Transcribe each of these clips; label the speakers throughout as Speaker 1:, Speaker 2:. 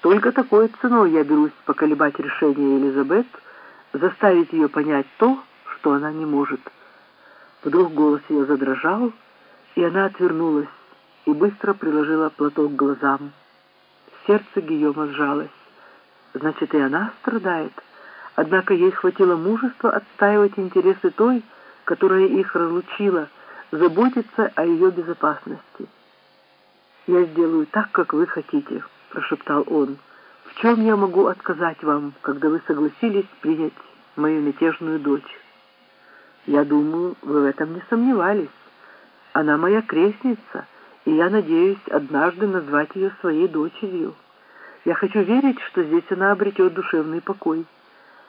Speaker 1: Только такой ценой я берусь поколебать решение Элизабет, заставить ее понять то, что она не может. Вдруг голос ее задрожал, и она отвернулась и быстро приложила платок к глазам. Сердце Гийома сжалось. Значит, и она страдает. Однако ей хватило мужества отстаивать интересы той, которая их разлучила, заботиться о ее безопасности. «Я сделаю так, как вы хотите», — прошептал он. «В чем я могу отказать вам, когда вы согласились принять мою мятежную дочь?» «Я думаю, вы в этом не сомневались. Она моя крестница, и я надеюсь однажды назвать ее своей дочерью. Я хочу верить, что здесь она обретет душевный покой.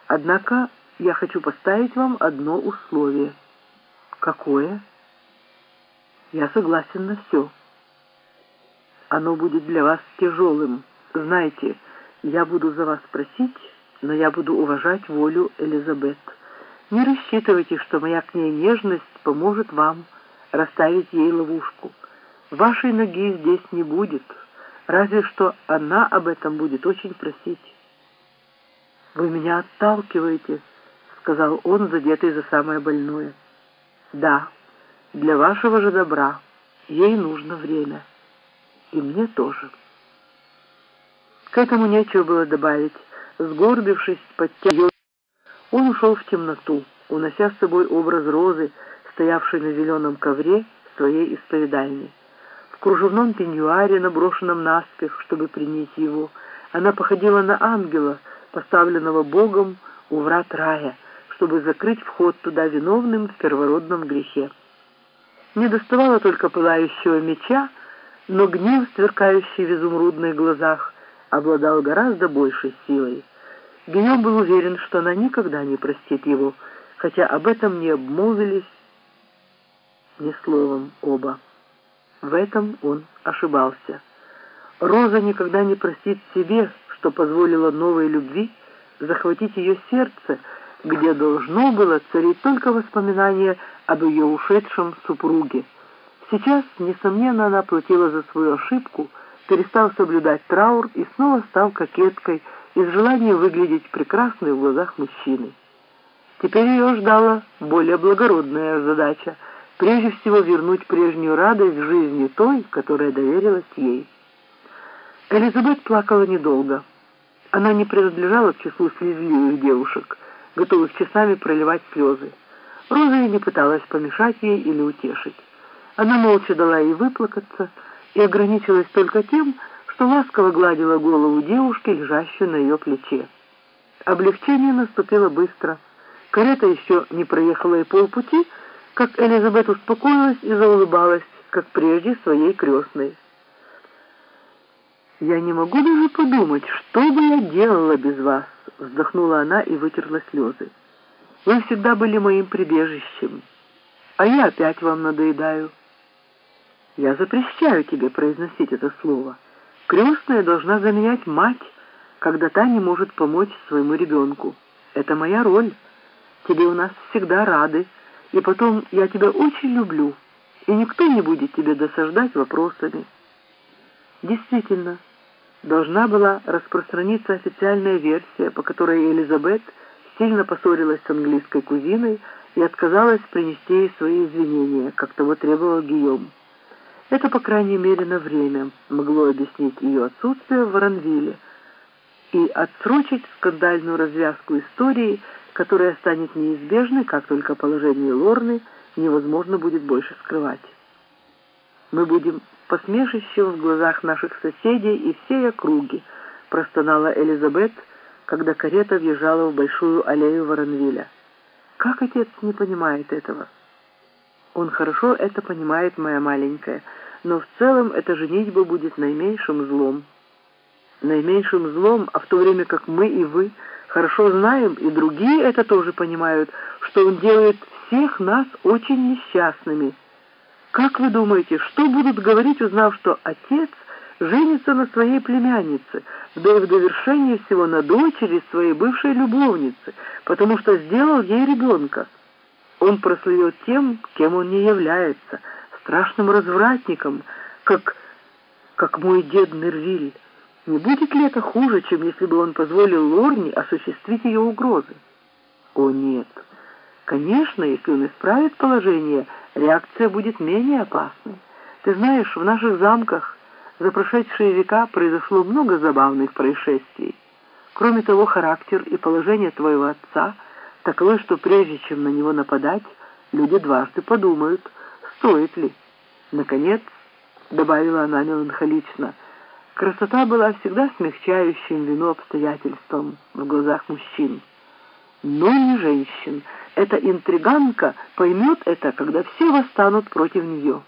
Speaker 1: Однако я хочу поставить вам одно условие». «Какое?» «Я согласен на все». Оно будет для вас тяжелым. Знаете, я буду за вас просить, но я буду уважать волю Элизабет. Не рассчитывайте, что моя к ней нежность поможет вам расставить ей ловушку. Вашей ноги здесь не будет, разве что она об этом будет очень просить. «Вы меня отталкиваете», — сказал он, задетый за самое больное. «Да, для вашего же добра ей нужно время» и мне тоже. К этому нечего было добавить. Сгорбившись под тем, он ушел в темноту, унося с собой образ розы, стоявшей на зеленом ковре своей исповедальни. В кружевном пеньюаре, наброшенном наспех, чтобы принять его, она походила на ангела, поставленного Богом у врат рая, чтобы закрыть вход туда виновным в первородном грехе. Не доставало только пылающего меча, но гнев, сверкающий в изумрудных глазах, обладал гораздо большей силой. Гийом был уверен, что она никогда не простит его, хотя об этом не обмолвились ни словом оба. В этом он ошибался. Роза никогда не простит себе, что позволила новой любви захватить ее сердце, где должно было царить только воспоминание об ее ушедшем супруге. Сейчас, несомненно, она платила за свою ошибку, перестав соблюдать траур и снова стал кокеткой из желания выглядеть прекрасной в глазах мужчины. Теперь ее ждала более благородная задача, прежде всего вернуть прежнюю радость жизни той, которая доверилась ей. Элизабет плакала недолго. Она не принадлежала к числу слезливых девушек, готовых часами проливать слезы. Роза не пыталась помешать ей или утешить. Она молча дала ей выплакаться и ограничилась только тем, что ласково гладила голову девушки, лежащую на ее плече. Облегчение наступило быстро. Карета еще не проехала и полпути, как Элизабет успокоилась и заулыбалась, как прежде своей крестной. «Я не могу даже подумать, что бы я делала без вас», — вздохнула она и вытерла слезы. «Вы всегда были моим прибежищем, а я опять вам надоедаю». Я запрещаю тебе произносить это слово. Крестная должна заменять мать, когда та не может помочь своему ребенку. Это моя роль. Тебе у нас всегда рады. И потом, я тебя очень люблю, и никто не будет тебе досаждать вопросами. Действительно, должна была распространиться официальная версия, по которой Элизабет сильно поссорилась с английской кузиной и отказалась принести ей свои извинения, как того требовал Гийом. Это, по крайней мере, на время могло объяснить ее отсутствие в Воронвилле и отсрочить скандальную развязку истории, которая станет неизбежной, как только положение Лорны невозможно будет больше скрывать. Мы будем посмешищем в глазах наших соседей и всей округи, простонала Элизабет, когда карета въезжала в большую аллею Воронвилля. Как отец не понимает этого? Он хорошо это понимает, моя маленькая, но в целом эта женитьба будет наименьшим злом. Наименьшим злом, а в то время как мы и вы хорошо знаем, и другие это тоже понимают, что он делает всех нас очень несчастными. Как вы думаете, что будут говорить, узнав, что отец женится на своей племяннице, да и в довершение всего на дочери своей бывшей любовницы, потому что сделал ей ребенка? Он прослывет тем, кем он не является – страшным развратником, как, как мой дед Нервиль. Не будет ли это хуже, чем если бы он позволил Лорне осуществить ее угрозы? О, нет. Конечно, если он исправит положение, реакция будет менее опасной. Ты знаешь, в наших замках за прошедшие века произошло много забавных происшествий. Кроме того, характер и положение твоего отца таковы, что прежде чем на него нападать, люди дважды подумают, стоит ли. Наконец, добавила она меланхолично, красота была всегда смягчающим вину обстоятельством в глазах мужчин. Но не женщин. Эта интриганка поймет это, когда все восстанут против нее.